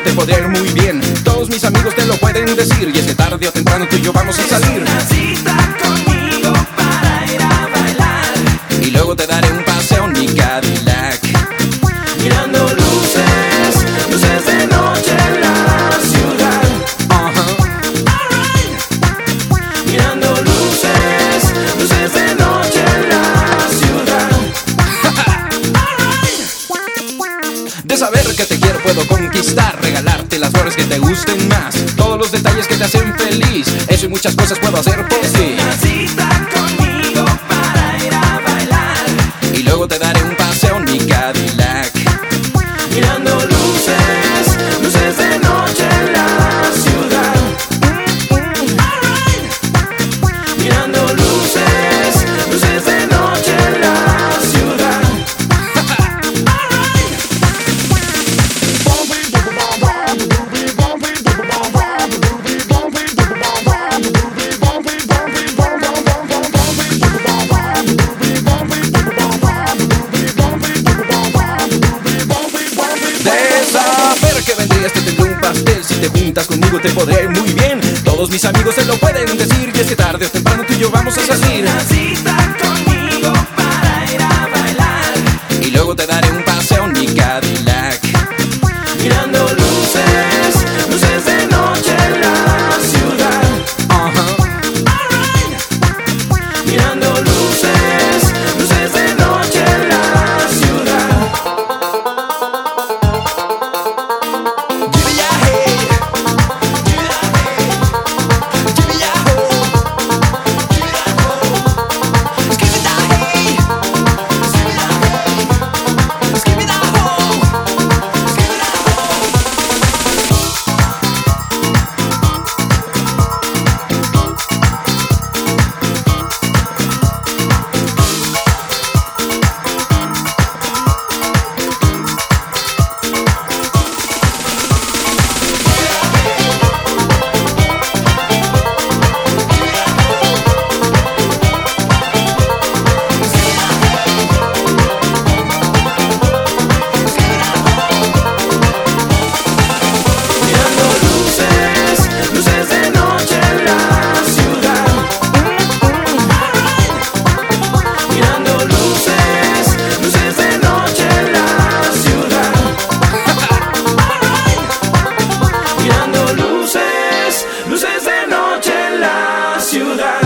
te podré ir muy bien. Todos mis amigos te lo pueden decir Y es que tarde o temprano vamos a salir Una cita conmigo para ir a bailar. Y luego te daré un paseo en mi Cadillac Mirando luces, luces de noche en la ciudad. Ajá. Alright. Mirando luces, luces de noche en la ciudad. Alright. De saber que te quiero puedo conquistar Regalarte que te gusten más. Todos los detalles que te hacen feliz. Eso y muchas cosas puedo hacer por ti días este te tengo un pastel. Si te juntas conmigo te podré muy bien. Todos mis amigos se lo pueden decir Y es que tarde o temprano tú y yo vamos a salir. Conmigo para ir a bailar. Y luego te daré un paseo en mi to that